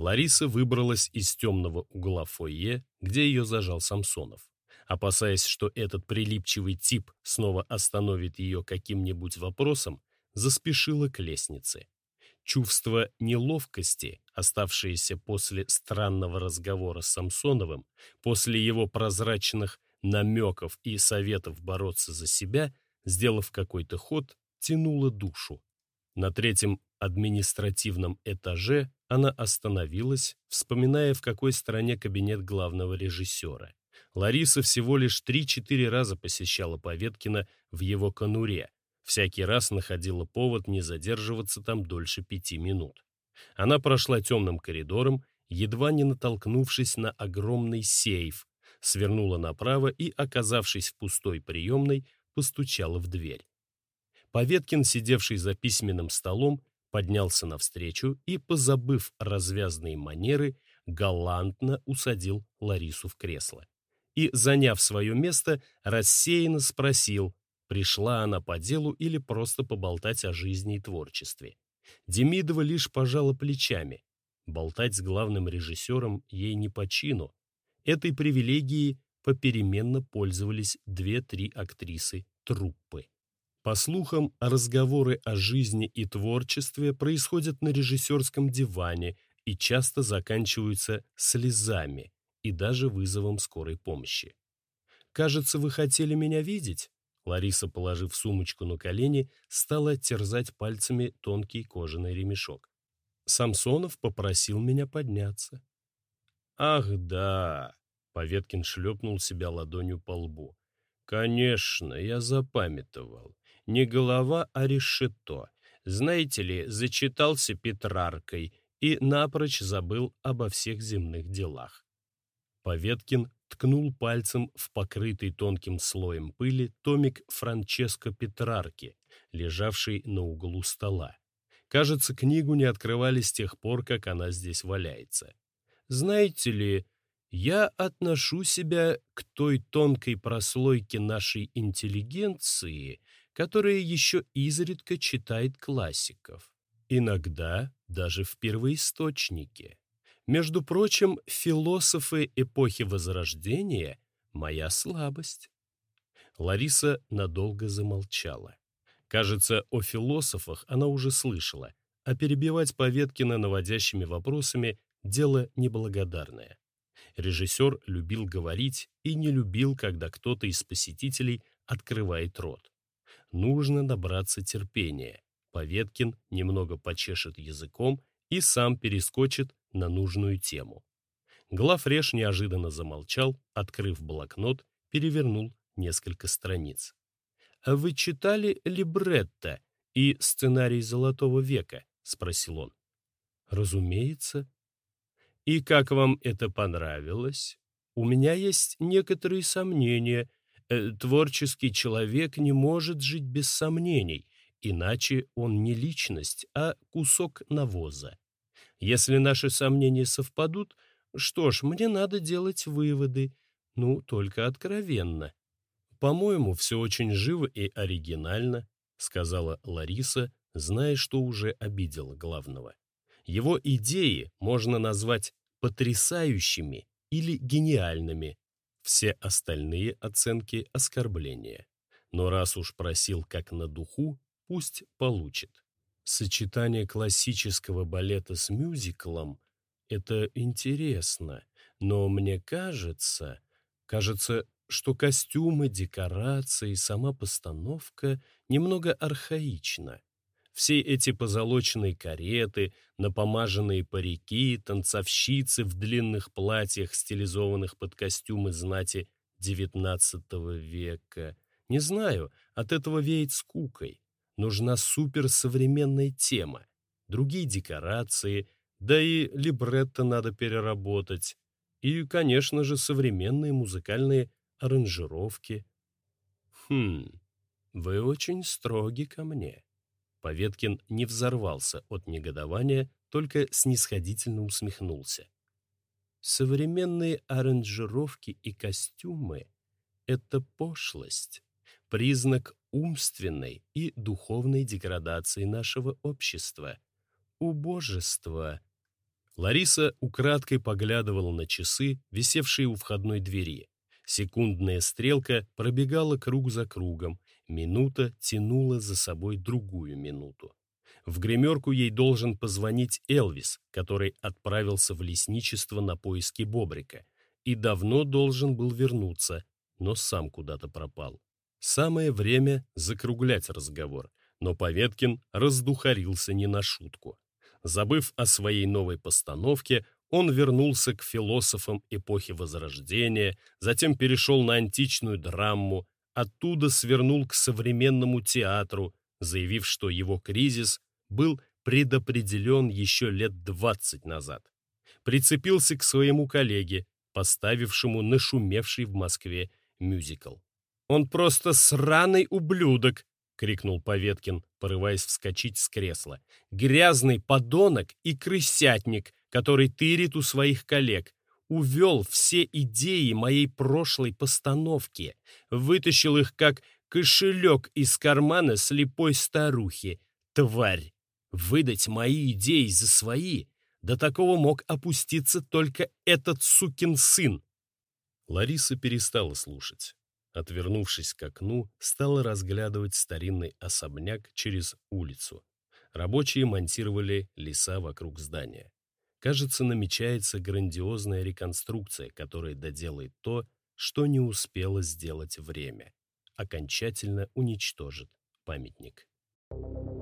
Лариса выбралась из темного угла фойе, где ее зажал Самсонов. Опасаясь, что этот прилипчивый тип снова остановит ее каким-нибудь вопросом, заспешила к лестнице. Чувство неловкости, оставшееся после странного разговора с Самсоновым, после его прозрачных намеков и советов бороться за себя, сделав какой-то ход, тянуло душу. На третьем административном этаже она остановилась, вспоминая, в какой стороне кабинет главного режиссера. Лариса всего лишь 3-4 раза посещала Поветкина в его конуре, всякий раз находила повод не задерживаться там дольше пяти минут. Она прошла темным коридором, едва не натолкнувшись на огромный сейф, свернула направо и, оказавшись в пустой приемной, постучала в дверь. Поветкин, сидевший за письменным столом, поднялся навстречу и, позабыв развязные манеры, галантно усадил Ларису в кресло. И, заняв свое место, рассеянно спросил, пришла она по делу или просто поболтать о жизни и творчестве. Демидова лишь пожала плечами. Болтать с главным режиссером ей не по чину. Этой привилегией попеременно пользовались две-три актрисы труппы. По слухам, разговоры о жизни и творчестве происходят на режиссерском диване и часто заканчиваются слезами и даже вызовом скорой помощи. «Кажется, вы хотели меня видеть?» Лариса, положив сумочку на колени, стала терзать пальцами тонкий кожаный ремешок. Самсонов попросил меня подняться. «Ах, да!» — Поветкин шлепнул себя ладонью по лбу. «Конечно, я запамятовал. Не голова, а решето. Знаете ли, зачитался Петраркой и напрочь забыл обо всех земных делах. Поветкин ткнул пальцем в покрытый тонким слоем пыли томик Франческо Петрарки, лежавший на углу стола. Кажется, книгу не открывали с тех пор, как она здесь валяется. Знаете ли, я отношу себя к той тонкой прослойке нашей интеллигенции, которая еще изредка читает классиков. Иногда даже в первоисточнике. Между прочим, философы эпохи Возрождения — моя слабость. Лариса надолго замолчала. Кажется, о философах она уже слышала, а перебивать Поветкина наводящими вопросами — дело неблагодарное. Режиссер любил говорить и не любил, когда кто-то из посетителей открывает рот. Нужно набраться терпения. Поветкин немного почешет языком и сам перескочит на нужную тему. Глафреш неожиданно замолчал, открыв блокнот, перевернул несколько страниц. «А вы читали либретто и сценарий «Золотого века»?» — спросил он. «Разумеется», и как вам это понравилось? У меня есть некоторые сомнения. Э, творческий человек не может жить без сомнений, иначе он не личность, а кусок навоза. Если наши сомнения совпадут, что ж, мне надо делать выводы, ну, только откровенно. По-моему, все очень живо и оригинально, сказала Лариса, зная, что уже обидела главного. Его идеи можно назвать потрясающими или гениальными. Все остальные оценки – оскорбления. Но раз уж просил как на духу, пусть получит. Сочетание классического балета с мюзиклом – это интересно, но мне кажется, кажется, что костюмы, декорации, сама постановка немного архаична. Все эти позолоченные кареты, напомаженные парики, танцовщицы в длинных платьях, стилизованных под костюмы знати XIX века. Не знаю, от этого веет скукой. Нужна суперсовременная тема, другие декорации, да и либретто надо переработать. И, конечно же, современные музыкальные аранжировки. Хм, вы очень строги ко мне. Поветкин не взорвался от негодования, только снисходительно усмехнулся. Современные аранжировки и костюмы — это пошлость, признак умственной и духовной деградации нашего общества, убожества. Лариса украдкой поглядывала на часы, висевшие у входной двери. Секундная стрелка пробегала круг за кругом, минута тянула за собой другую минуту. В гримерку ей должен позвонить Элвис, который отправился в лесничество на поиски Бобрика, и давно должен был вернуться, но сам куда-то пропал. Самое время закруглять разговор, но Поветкин раздухарился не на шутку. Забыв о своей новой постановке, он вернулся к философам эпохи Возрождения, затем перешел на античную драму, оттуда свернул к современному театру, заявив, что его кризис был предопределен еще лет 20 назад. Прицепился к своему коллеге, поставившему нашумевший в Москве мюзикл. «Он просто сраный ублюдок!» — крикнул Поветкин, порываясь вскочить с кресла. «Грязный подонок и крысятник, который тырит у своих коллег. Увел все идеи моей прошлой постановки, вытащил их как кошелек из кармана слепой старухи. Тварь! Выдать мои идеи за свои? До такого мог опуститься только этот сукин сын. Лариса перестала слушать. Отвернувшись к окну, стала разглядывать старинный особняк через улицу. Рабочие монтировали леса вокруг здания. Кажется, намечается грандиозная реконструкция, которая доделает то, что не успело сделать время. Окончательно уничтожит памятник. Thank you.